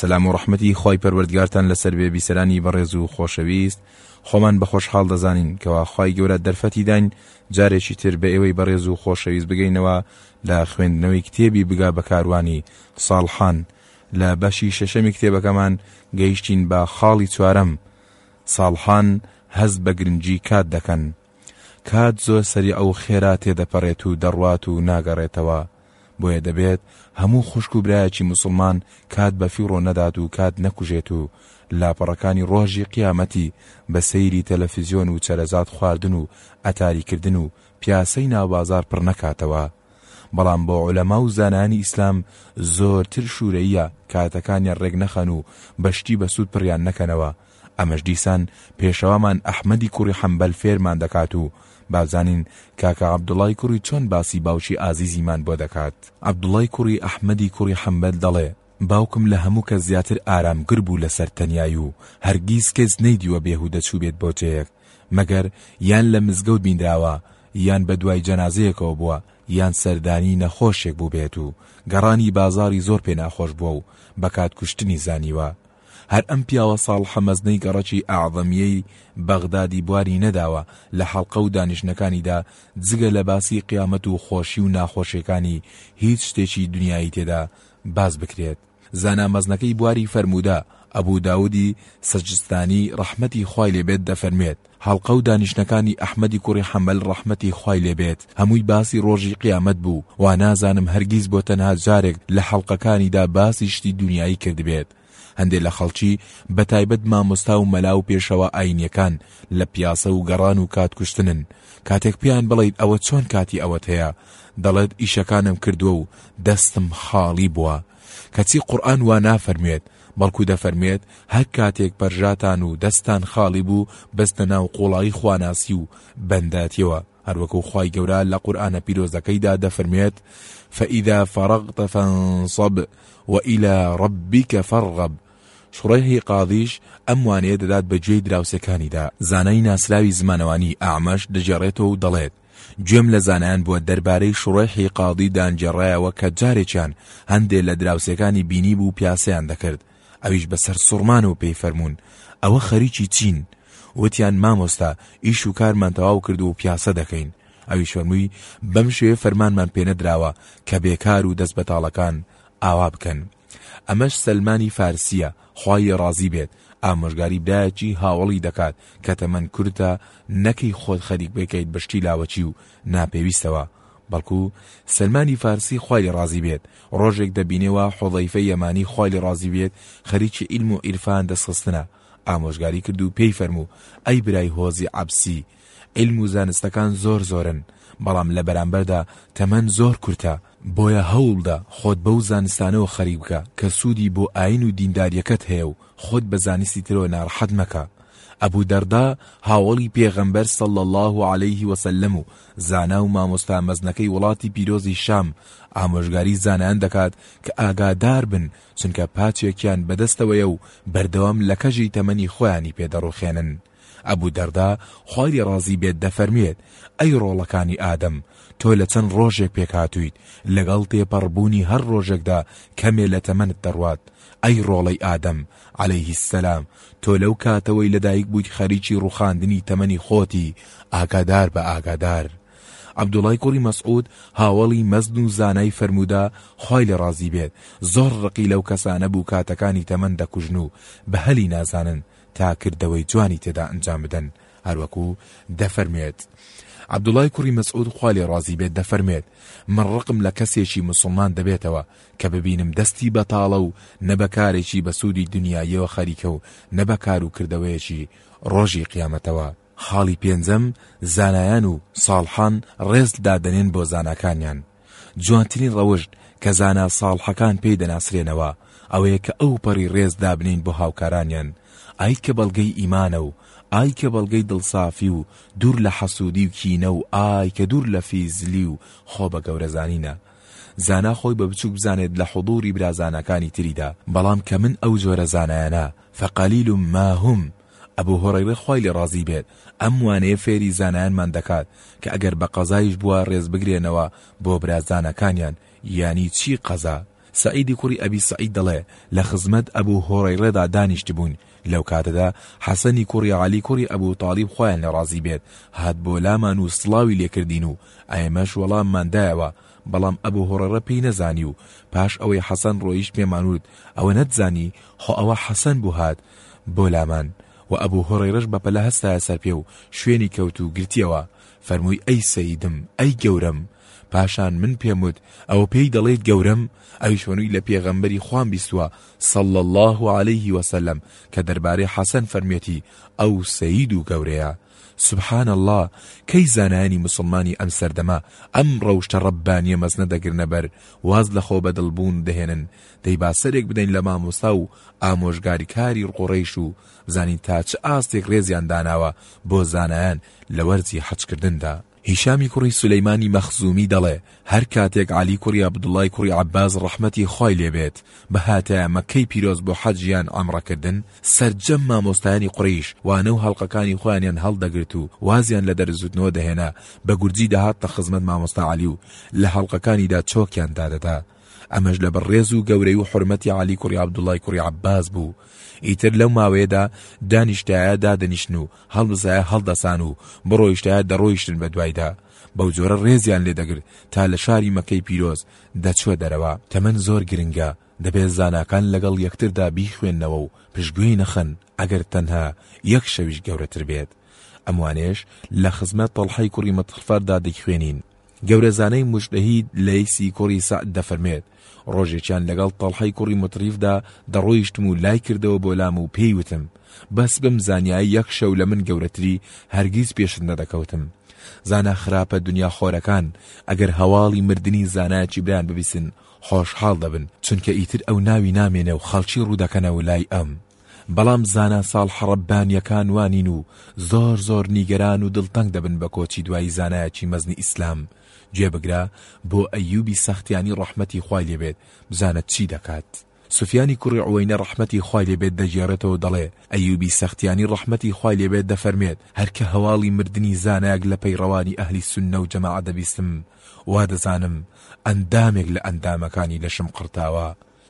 سەلام و ڕەحمەتی خوای پەروەردگارتان لەسەر بێ بیسەرانی بەڕێز و خۆشەویست خۆمان بە خۆشحاڵ دەزانین کەوا خوای گەورە دەرفەتی داین جارێکی تر بە ئێوەی بەڕێز و خۆشەویست بگەینەوە لە خوێندنەوەی کتێبی بگا بە کاروانی ساڵحان لە بەشی شەشەمی کتێبەکەمان گەیشتین بە خاڵی چوارەم ساڵحان هەست بە گرنگی کات دەکەن کات زۆر سەریع و خێرا تێدەپەڕێت و دەڕوات و ناگەڕێتەوە، بۆیە دەبێت هەموو خوشک و برایەکی موسڵمان کات بەفیڕۆ نەدات و کات نەکوژێت و لاپەڕەکانی ڕۆژی قیامەتی بە سەیری تەلەفیزیۆن و چەرەزات خواردن و ئەتاری کردن و پیاسەی ناوبازار پڕ نەکاتەوە بەڵام بۆ عولەما و زانایانی ئیسلام زۆرتر شورەییە کاتەکانیان ڕێک نەخەن و بە شتی بەسوود پڕیان نەکەنەوە ئەمەش دیسان پێشەوامان ئەحمەدی کوڕی حەنبەل فێرمان دەکات و با بزانین کاکە عەبدوڵای کوڕی چۆن باسی باوکی ئازیزیمان بۆ دەکات، عەبدوڵای کوڕی ئەحمەدی کوڕی حەنبەل دەڵێ، باوکم لە هەموو کەس زیاتر ئارامگر بوو لەسەر تەنیایی و هەرگیز کەس نەیدیوە بێهودە چووبێت بۆ جێیەک مەگەر یان لە مزگەوت بینراوە یان بەدوای جەنازەیەکەوە بووە یان سەردانی نەخۆشێک بووبێت و گەڕانی بازاڕی زۆر پێ ناخۆش بووە و بە کات کوشتنی زانیوە. هەر ئەم پیاوە ساڵحە مەزنەی گەڕەکی ئەعزەمییەی بەغدادی بواری نەداوە لە حەڵقە و دانیشتنەکانیدا جگە لە باسی قیامەت و خۆشی و ناخۆشیەکانی هیچ شتێکی دنیایی تێدا باس بکرێت زانا مەزنەکەی بواری فەرموودە، ئەبوداودی سجستانی ڕەحمەتی خوای لێبێت دەفەرموێت، حەڵقە و دانیشتنەکانی ئەحمەدی کوڕی حەنبەل ڕەحمەتی خوای لێ بێت هەمووی باسی ڕۆژی قیامەت بوو وا نازانم هەرگیز بۆ تەنها جارێک لە حەڵقەکانیدا باسی شتی دونیایی کردبێت هەندێ لە خەڵکی بە تایبەت مامۆستا و مەلا و پێشەوا ئاینیەکان لە پیاسە و گەڕان و کات کوشتنن کاتێک پێیان بڵێیت ئەوە چۆن کاتی ئەوەت هەیە دەڵێت ئیشەکانم کردووە و دەستم خاڵی بووە کەچی قورئان وا نافەرموێت، بەڵکو دەفەرموێت، هەر کاتێک پەرژاتان و دەستتان خاڵی بوو بەستنە ناو قوڵایی خواناسی و بەنداتیەوە، هەروەکو خوای گەورە لە قورئانە پیرۆزەکەیدا دەفەرموێت، فإذا فرغت فانصب وإلی ربک فارغب، شوڕەیحی قاضیش ئەم وانەیە دەدات بە گوێی دراوسێکانیدا. زانای ناسراوی زمانەوانی ئەعمەش دەگێڕێتەوە و دەڵێت، گوێم لە زانایان بووە دەربارەی شوڕەیحی قاضی دانگێڕایەوە کە جارێکیان هەندێ لە دراوسێکانی بینیبوو پیاسەیان دەکرد ئەویش بە سەرسوڕمان و پێی فەرموون ئەوە خەریکی چین؟ وتیان مامۆستا ئیش و کارمان تەواو کرد و پیاسە دەکەین ئەویش فەرمووی بەم شێوەیە فەرمانمان پێنەدراوە کە بێکار و دەست بەتاڵەکان ئاوا بکەن ئەمەش سەلمانی فارسیە، خوای ڕازی بێت، ئامۆژگاری برایەکی هاوەڵی دەکات کە تەمەن کورتە نەکەی خۆت خەریک بکەیت بە شتی لاوەکی و ناپێویستەوە، بەڵکو سەلمانی فارسی خوای لێ ڕازی بێت ڕۆژێک دەبینێ وا حوزەیفەی یەمانی خوای لێ ڕازی بێت خەریکی عیلم و عیرفان دەستخستنە ئامۆژگاری کرد و پێی فەرموو ئەی برای هۆزی عەبسی عیلم و زانستەکان زۆر زۆرن بەڵام لە بەرامبەردا تەمەن زۆر کورتە، بۆیە هەوڵدە خۆت بەو زانستانەوە خەریک بکە کە سوودی بۆ ئاین و دینداریەکەت هەیە و خۆت بە زانستی ترەوە ناڕەحەت مەکە، ئەبو دەرداء هاوەڵی پێغەمبەر صلی اللە علیە وسلم و زانا و مامۆستا مەزنەکەی وڵاتی پیرۆزی شام ئامۆژگاری زانایان دەکات کە ئاگاداربن چونکە پاچێکیان بەدەستەوەیە و بەردەوام لەکەژی تەمەنی خۆیانی پێ دەڕوخێنن. ئەبو دەرداء خوای لێ ڕازی بێت دەفەرموێت، ئەی ڕۆڵەکانی ئادەم، تۆ لە چەند ڕۆژێک پێک هاتوویت، لەگەڵ تێپەڕ بوونی هەر ڕۆژێکدا کەمێ لە تەمەنت دەڕوات، ئەی ڕۆڵەی ئادەم، علیە سلام، تۆ لەو کاتەوەی لە دایک بوویت خەریکی ڕوخاندنی تەمەنی خۆتی، ئاگادار بە ئاگادار. عبداللە ی کوڕی مسعود هاوەڵی مەزن و زانای فەرموودە خوای لێ ڕازی بێت، زۆر ڕقی لەو کەسانە بوو کاتەکانی تەمەن دەکوژن و بە هەلی نازانن، تا کردەوەی جوانی تێدا ئەنجام بدەن، هەروەکو دەفەرموێت، عەبدوڵای کوڕی مەسعود خوا لێ ڕازی بێت دەفەرموێت، من ڕقم لە کەسێکی موسڵمان دەبێتەوە کە ببینم دەستی بەتاڵە و نە بە کارێکی بە سوودی دونیاییەوە خەریکە و نە بە کار و کردەوەیەکی ڕۆژی قیامەتەوە. خاڵی پێنجەم، زانایان و ساڵحان ڕێز دادەنێن بۆ زاناکانیان. جوانترین ڕەوشت کە زانا ساڵحەکان پێی دەناسرێنەوە، ئەوەیە کە ئەوپەڕی ڕێز دابنێین بۆ هاوکارانیان، ئای کە بەڵگەی ئیمانە و ئای کە بەڵگەی دڵسافی و دوور لە حەسوودی و کینە و ئای کە دوور لە فیزلی و خۆ بە گەورە زانینە. زانا خۆی بە بچووک بزانێت لە حوزووری برا زاناکانی تریدا، بەڵام کەمن ئەو جۆرە زانایانە، فقلیل ما هم، ئەبو هوڕەیرە خوای لێ ڕازی بێت ئەم وانەیە فێری زانایانمان دەکات کە ئەگەر بە قەزایش بووە ڕێز بگرێنەوە بۆ برا زانەکانیان، یانی چی قەزا؟ سەعیدی کوڕی ئەبی سەعید دەڵێ، لە خزمەت ئەبو هوڕەیرەدا دانیشتبووین، لەو کاتەدا حەسەنی کوڕی عەلی کوڕی ئەبو تاڵیب خوایان لێ ڕازی بێت هات بۆ لامان و سڵاوی لێ کردین و ئێمەش وەڵاممان دایەوە، بەڵام ئەبو هوڕەیرە پێی نەزانی و پاش ئەوەی حەسەن ڕۆیشت پێمان وت، ئەوە نەتزانی؟ خۆ ئەوە حەسەن بوو هات بۆ لامان، وە ئەبو هورەیرەش بە پەلە هەستایە سەر پێ و شوێنی کەوت و گرتیەوە، فەرمووی ئەی سەیدم، ئەی گەورەم، پاشان من پێم وت ئەوە پێی دەڵێیت گەورەم؟ ئەویش فەرمووی لە پێغەمبەری خوام بیستووە صلی اللە علیە وسلم کە دەربارەی حەسەن فەرموویەتی ئەو سەید و گەورەیە، سبحان اللە، کەی زانایانی موسڵمانی ئەم سەردەمە ئەم ڕەوشتە ڕەببانیە مەزنە دەگرنە بەر، واز لە خۆبەدڵبوون دەهێنن، دەی با سەرێک بدەین لە مامۆستا و ئامۆژگاریکاری قوڕەیش و بزانین تا چ ئاستێک ڕێزیان داناوە بۆ زانایان لە وەرزی حەج کردندا. هیشامی کوڕی سولەیمانی مەخزومی دەڵێ، هەر کاتێک عەلی کوڕی عەبدوڵای کوڕی عەباس ڕەحمەتی خوای لێ بێت بهاتایە مەککەی پیرۆز بۆ حەج یان عەمڕە کردن، سەرجەم مامۆستایانی قوڕەیش وانە و هەڵقەکانی خۆیانیان هەڵدەگرت و وازیان لە دەرزوتنەوە دەهێنا، بە گورجی دەهاتنە خزمەت مامۆستا عەلی و لە هەڵقەکانیدا چۆکیان دادەدا. ئەمەش لەبەر ڕێز و گەورەی و حورمەتی عەلی کوڕی عەبدوڵای کوڕی عەباس بوو، ئیتر لەو ماوەیەدا دانیشتایە دادەنیشتن و هەڵبسایە هەڵدەسان و بڕۆیشتایە دەڕۆیشتن بەدوایدا، بەو جۆرە ڕێزیان لێدەگرت تا لە شاری مەککەی پیرۆز دەچووە دەرەوە. تەمەن زۆر گرنگە، دەبێت زاناکان لەگەڵ یەکتردا بیخوێننەوە و پشتگوێی نەخەن، ئەگەر تەنها یەک شەویش گەورەتر بێت. ئەموانەیش لە خزمەت تەڵحەی کوڕی متغفەردا دەیخوێنین. گەورە زانای موجتەهید لەیسی کوڕی سەعد دەفەرمێت، ڕۆژێکیان لەگەڵ تەڵحەی کوڕی موتریفدا دەڕۆیشتم و لای کردەوە بۆ لام و پێی وتم، بەس بمزانیایە یەک شەو لە من گەورەتری هەرگیز پێشت نەدەکەوتم. زانا خراپە دنیا خۆرەکان ئەگەر هەواڵی مردنی زانایەکی برایان ببیسن خۆشحاڵ دەبن، چونکە ئیتر ئەو ناوی نامێنێ و خەڵکی ڕوو دەکەنەوە لای ئەم. بەڵام زانا ساڵحە ڕەببانیەکان وانین و زۆر زۆر نیگەران و دڵتەنگ دەبن بە کۆچی دوایی زانایەکی مەزنی ئیسلام گوێ بگرە بۆ ئەیوبی سەختیانی ڕەحمەتی خوای لێ بێت بزانە چی دەکات سوفیانی کوڕی عوەینە ڕەحمەتی خوای لێ بێت دەگێڕێتەوە دەڵێ ئەیوبی سەختیانی ڕەحمەتی خوای لێ بێت دەفەرمێت هەر کە هەواڵی مردنی زانایەک لە پەیڕەوانی ئەهلی سوننە و جەماعەت دەبیستم وا دەزانم ئەندامێک لە ئەندامەکانی لەشم قڕتاوە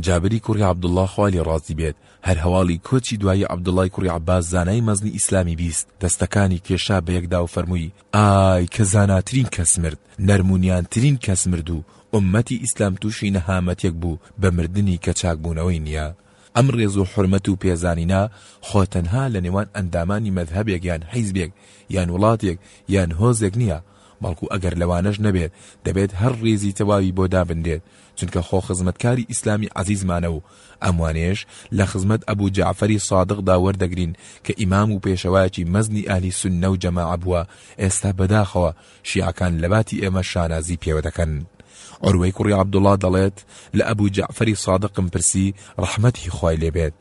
جابری کوڕی عەبدوڵڵا خوا لێ ڕازی بێت هەر هەواڵی کۆچی دوایی عەبدوڵڵای کوڕی عەباس زانای مەزنی ئیسلامی بیست، دەستەکانی کێشا بە یەکدا و فەرمووی، ئای کە زاناترین کەس مرد، نەرمونیانترین کەس مرد و ئوممەتی ئیسلام تووشی نەهامەتیەک بوو بە مردنی کە چاکبوونەوەی نیە. ئەم ڕێز و حورمەت و پێزانینە خۆ تەنها لە نێوان ئەندامانی مەزهەبێک یان حیزبێک یان وڵاتێک یان هۆزێک نیە، بەڵکو ئەگەر لەوانەش نەبێت دەبێت هەر ڕێزی تەواوی بۆ دابنرێت چونکە خۆ خزمەتکاری ئیسلامی عەزیزمانە و ئەم وانەیەش لە خزمەت ئەبو جەعفەری سادقدا وەردەگرین کە ئیمام و پێشەوایەکی مەزنی ئەهلی سوننە و جەماعە بووە ئێستا بەداخەوە شیعەکان لەباتی ئێمە شانازی پێوە دەکەن عروەی کوڕی عەبدوڵا دەڵێت لە ئەبو جەعفەری سادقم پرسی ڕەحمەتی خوای لێبێت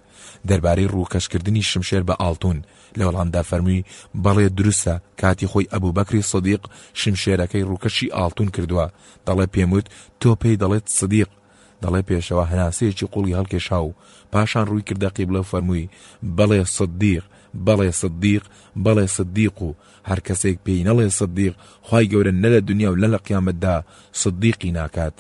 دەربارەی ڕووکەشکردنی شمشێر بە ئاڵتون لە وەڵامدا فەرمووی، بەڵێ دروستە، کاتی خۆی ئەبوبەکری سدیق شمشێرەکەی ڕووکەشی ئاڵتوون کردووە، دەڵێ پێم وت تۆ پێی دەڵێت سدیق، دەڵێ پێشەوا هەناسەیەکی قوڵی هەڵکێشا و پاشان ڕووی کردە قیبلە و فەرمووی، بەڵێ سدیق، بەڵێ سدیق، بەڵێ سدیق و هەر کەسێک پێی نەڵێ سدیق خوای گەورە نە لە دنیا و نە لە قیامەتدا سدیقی ناکات.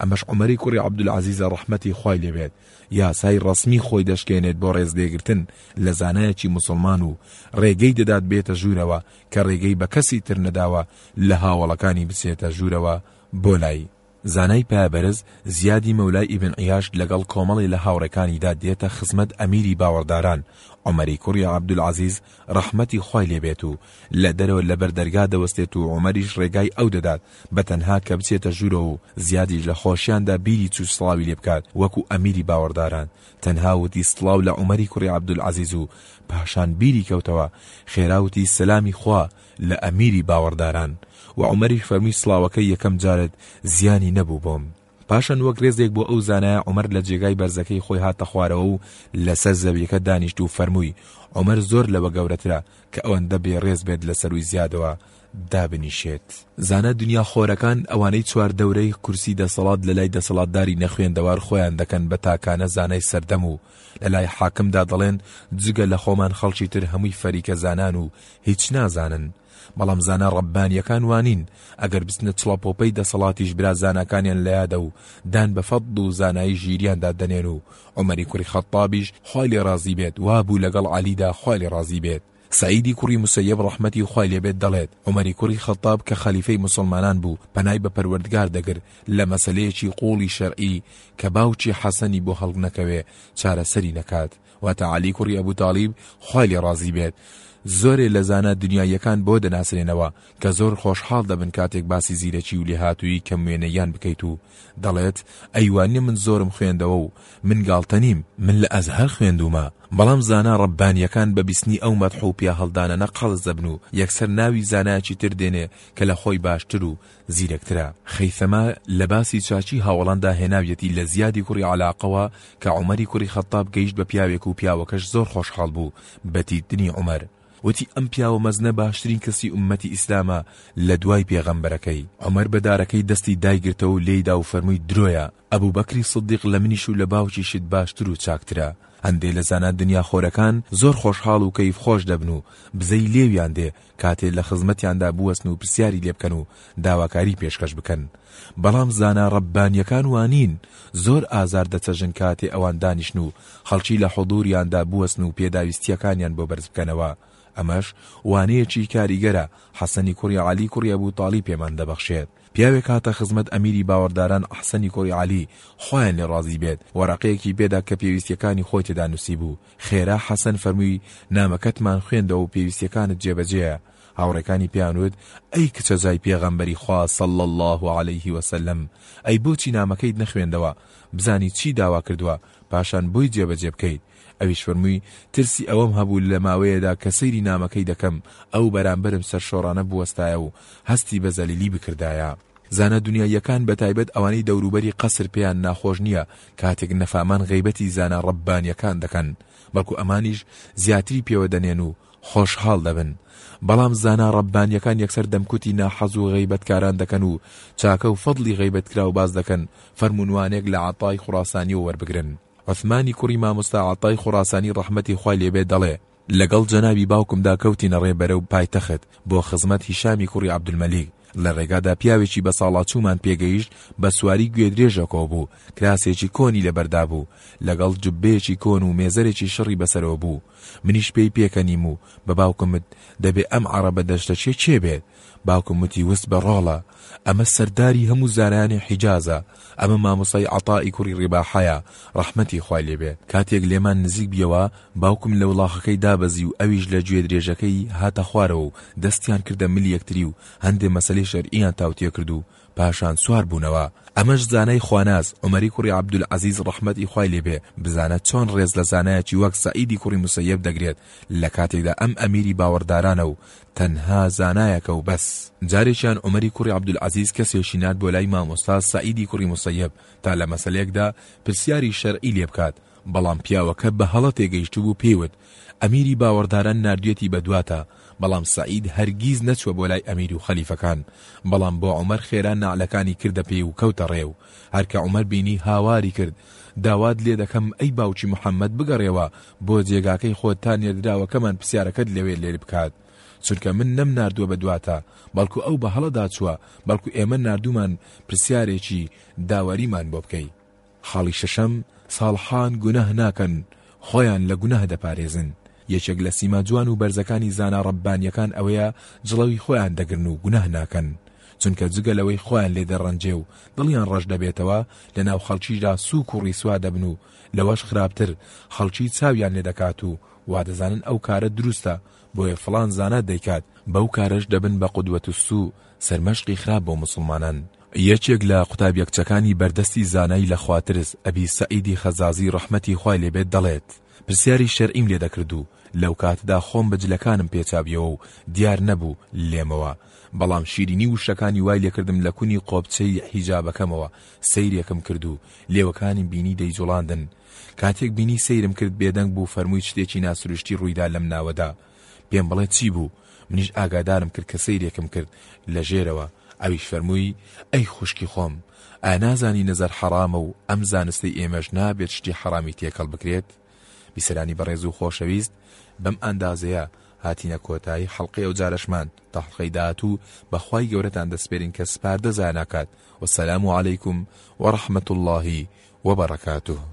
ئەمەش عومەری کوڕی عەبدولعەزیزە ڕەحمەتی خوای لێ بێت یاسای ڕەسمی خۆی دەشکێنێت بۆ ڕێزلێگرتن لە زانایەکی موسڵمان و ڕێگەی دەدات بێتە ژوورەوە کە ڕێگەی بە کەسی تر نەداوە لە هاوەڵەکانی بچێتە ژوورەوە بۆ لای زانای پایەبەرز زیادی مەولای ئیبن عیاش لەگەڵ کۆمەڵێ لە هاوڕێکانیدا دێتە خزمەت ئەمیری باوەڕداران عومەری کوڕی عەبدولعەزیز ڕەحمەتی خوای لێ بێت و لە دەرەوە لە بەر دەرگا دەوەستێت و عومەریش ڕێگای ئەو دەدات بە تەنها کە بچێتە ژوورەوە و زیادیش لە خۆشیاندا بیری چوو سڵاوی لێ بکات وەکو ئەمیری باوەڕداران تەنها وتی سڵاو لە عومەری کوڕی عەبدولعەزیز و پاشان بیری کەوتەوە خێرا وتی سەلامی خوا لە ئەمیری باوەڕداران و عومەریش فەرمووی سڵاوەکەی یەکەم جارت زیانی نەبوو بۆم. پاشان وەک رێزێک بۆ ئەو زانایە عومەر لە جێگای بەرزەکەی خۆی هاتە خوارەوە و لەسەر زەویەکە دانیشت و فەرمووی، عومەر زۆر لەوە گەورەترە کە ئەوەندە بێ رێز بێت لە سەرووی زیادەوە دابنیشێت. زانا دنیا خۆرەکان ئەوانەی چوار دەورەی کورسی دەسەڵات لە لای دەسەڵاتداری نەخوێندەوار خۆیان دەکەن بە تاکانە زانای سەردەم و لە لای حاکمدا دەڵێن جگە لە خۆمان خەڵکی تر هەمووی فەریکە زانان و هیچ نازانن، بەڵام زانا ڕەببانیەکان وانین ئەگەر بچنە چڵەپۆپەی دەسەڵاتیش برا زاناکانیان لەیادە و دان بە فەدڵ و زانایی ژیریاندا دەنێن و عومەری کوڕی خەتتابیش خوای لێ ڕازی بێت وابوو لەگەڵ عەلیدا خوای لێ ڕازی بێت سەعیدی کوڕی موسەیەب ڕەحمەتی خوای لێ بێت دەڵێت عومەری کوڕی خەتتاب کە خەلیفەی موسڵمانان بوو پەنای بە پەروەردگار دەگرت لە مەسەلەیەکی قوڵی شەرعی کە باوکی حەسەنی بۆ هەڵگنەکەوێ چارەسەری نەکات واتە عەلی کوڕی ئەبو تاڵیب خوای لێ ڕازی بێت، زۆرێ لە زانا دنیاییەکان بۆ دەناسرێنەوە کە زۆر خۆشحاڵ دەبن کاتێک باسی زیرەکی و لێهاتوویی کەم وێنەییان بکەیت و دەڵێت ئەی وانیە من زۆرم خوێندەوە و من گاڵتە نیم من لە ئەزهەر خوێندوومە بەڵام زانا ڕەببانییەکان بە بیستنی ئەو مەدح و پیاهەڵدانانە قەڵس دەبن و یەکسەر ناوی زانایەکی تر دێنێ کە لە خۆی باشتر و زیرەکترە. خەیثەمە لە باسی چاکی هاوەڵاندا هێناویەتی لە زیادی کوڕی عەلاقەوە کە عومەری کوڕی خەتتاب گەیشت بە پیاوێک و پیاوەکەش زۆر خۆشحاڵ بوو بە دیتنی عومەر وتی ئەم پیاوە مەزنە باشترین کەسی ئوممەتی ئیسلامە لە دوای پێغەمبەرەکەی. عومەر بە دارەکەی دەستی دایگرتەوەو لێیدا و فەرمووی درۆیە ئەبوبەکری سدیق لە منیش و لە باوکیشت باشتر و چاکترە، هەندێ لە زانا دنیاخۆرەکان زۆر خۆشحاڵ و کەیف خۆش دەبن و بزەی لێویان دێ کاتێ لە خزمەتیاندا بوەستن و پرسیاری لێ بکەن و داواکاری پێشکەش بکەن بەڵام زانا ڕەببانیەکان وانین زۆر ئازار دەچەژن کاتێ ئەوان دانیشن و خەڵکی لە حضوریاندا بوەستن و پێداویستیەکانیان بۆ بەرز بکەنەوە ئەمەش وانەیەکی کاریگەرە حەسەنی کوڕی عەلی کوڕی ئەبو تاڵیب پێمان دەبەخشێت. پیاوێک هاتە خزمەت ئەمیری باوەڕداران ئەحسەنی کوڕی عەلی، خوایان لێ ڕازی بێت، وەرەقەیەکی پێدا کە پێویستییەکانی خۆی تێدا نووسیبوو، خێرا حەسەن فەرمووی، نامەکەتمان خوێندەوە و پێویستییەکانت جێبەجێیە. هاوڕێکانی پێیان وت، ئەی کچە زای پێغەمبەری خوا صلی اللە علیە وسلم، ئەی بۆچی نامەکەیت نەخوێندەوە، بزانی چی داوا کردووە، پاشان بۆی جێبەجێ بکەیت؟ ئەویش فەرمووی، ترسی ئەوەم هەبوو لە ماوەیەدا کە سەیری نامەکەی دەکەم، ئەو بەرامبەرم سەرشۆڕانە بوەستایە و هەستی بە زەلیلی بکردایە. زانا دونیاییەکان بە تایبەت ئەوانەی دەوروبەری قەسر پێیان ناخۆش نییە کاتێک نەفامان غەیبەتی زانا ڕەببانییەکان دەکەن، بەڵکو ئەمانیش زیاتری پێوە دەنێن و خۆشحاڵ دەبن. بەڵام زانا ڕەببانییەکان یەکسەر دەمکوتی ناحەز و غەیبەتکاران دەکەن و چاکە و فەدڵی غەیبەتکراو باس دەکەن، فەرموون وانەیەک لە عەتای خوراسانییەوە وەربگرن. عوسمانی کوڕی مامۆستا عەتای خوڕاسانی ڕەحمەتی خوای لێ بێت دەڵێ، لەگەڵ جەنابی باوکمدا کەوتینە ڕێ بەرەو پایتەخت بۆ خزمەت هیشامی کوڕی عەبدولمەلیک، لە ڕێگادا پیاوێکی بەساڵاچوومان پێ گەیشت بە سواری گوێدرێژە کۆ بوو، کراسێکی کۆنی لەبەردا بوو، لەگەڵ جوببەیەکی کۆن و مێزەرێکی شڕی بەسەرەوە بوو، منیش پێی پێکەنیم و بە باوکمت دەبێ ئەم عەڕەبە دەشتەچیە کێ بێت؟ باوکم وتی وس بە ڕاڵە ئەمە سەرداری هەموو زانایانی حیجازە ئەمە مامۆسای عطاء ی کوڕی ڕباحەیە ڕەحمەتی خوای لێ بێ کاتێک لێمان نزیک بیەوە باوکم لە وڵاخەکەی دابەزی و ئەویش لە گوێ درێژەکەی هاتە خوارەوە و دەستیان کردە ملی یەکتری و هەندێ مەسەلەی شەرعیان تاوتوێ کرد و پاشان سوار بوونەوە. ئەمەش زانای خواناس، عومەری کوڕی عەبدولعەزیز ڕەحمەتی خوای لێ بێ، بزانە چۆن ڕێز لە زانایەکی وەک سەعیدی کوڕی موسەیەب دەگرێت، لە کاتێکدا ئەم ئەمیری باوەڕدارانە و تەنها زانایەکە و بەس. جارێکیان عومەری کوڕی عەبدولعەزیز کەسێکی نارد بۆ لای مامۆستا سەعیدی کوڕی موسەیەب تا لە مەسەلەیەکدا پرسیاری شەرعی لێ بکات، بەڵام پیاوەکە بە هەڵە تێگەیشتبوو پێی وت، ئەمیری باوەڕداران ناردویەتی بە دواتا، بەڵام سەعید هەرگیز نەچوە بۆ لای ئەمیر و خەلیفەکان، بەڵام بۆ عومەر خێرا نەعلەکانی کردە پێی و کەوتە ڕێ و هەر کە عومەر بینی هاواری کرد، داوات لێ دەکەم ئەی باوکی محەمەد بگەڕێوە بۆ جێگاکەی خۆت تا نێردراوەکەمان پرسیارەکەت لەوێ لێ بکات، چونکە من نەم ناردوە بە دواتا، بەڵکو ئەو بە هەڵەدا چوە، بەڵکو ئێمە ناردومان پرسیارێکی داوەریمان بۆ بکەی. خاڵی شەشەم، ساڵحان گوناه ناکەن، خۆیان لە گوناه دەپارێزن. یەکێک لە سیما جوان و بەرزەکانی زانا ڕەببانییەکان ئەوەیە جڵەوی خۆیان دەگرن و گوناه ناکەن. چونکە جگە لەوەی خۆیان لێ دەڕەنجێ و دڵیان ڕەش دەبێتەوە، لە ناو خەڵکیشدا سووک و ڕیسوا دەبن و لەوەش خراپتر خەڵکی چاویان لێ دەکات و وادەزانن ئەو کارە دروستە، بۆیە فڵان زانا دەیکات، بەو کارەش دەبن بە قدوەتوسوء، سەرمەشقی خراپ بۆ موسڵمانان. یەکێک لە قوتابیە کچەکانی بەردەستی زانای لە خوا ترس ئەبی سەعیدی خەزازی ڕەحمەتی خوای لێ بێت دەڵێت، پرسیاری شەرعیم لێ دەکرد و لەو کاتەدا خۆم بە جلەکانم پێچابیەوە و دیار نەبوو لێمەوە بەڵام شیرینی وشەکانی وای لێ کردم لە کونی قۆپچەی حیجابەکەمەوە سەیرێکم کرد و لێوەکانیم بینی دەیجوڵاندن کاتێک بینی سەیرم کرد بێدەنگ بوو فەرمووی شتێکی ناسروشتی ڕوویدا لەم ناوەدا پێم بڵێ چی بوو؟ منیش ئاگادارم کرد کە سەیرێکم کرد لە ژێرەوە، ئەویش فەرمووی، ئەی خوشکی خۆم! ئایا نازانی نەزەر حەڕامە و ئەم زانستەی ئێمەش نابێت شتی حەڕامی تێکەڵ بکرێت؟ بیسەرانی بەڕێز و خۆشەویست، بەم ئەندازەیە هاتینە کۆتایی حەڵقەی ئەوجارەشمان تا حەڵقەی داهاتوو بە خوای گەورەتان دەسپێرین کە سپاردە زایا ناکات، والسلام علیکم ورحمە اللە وبرکاته.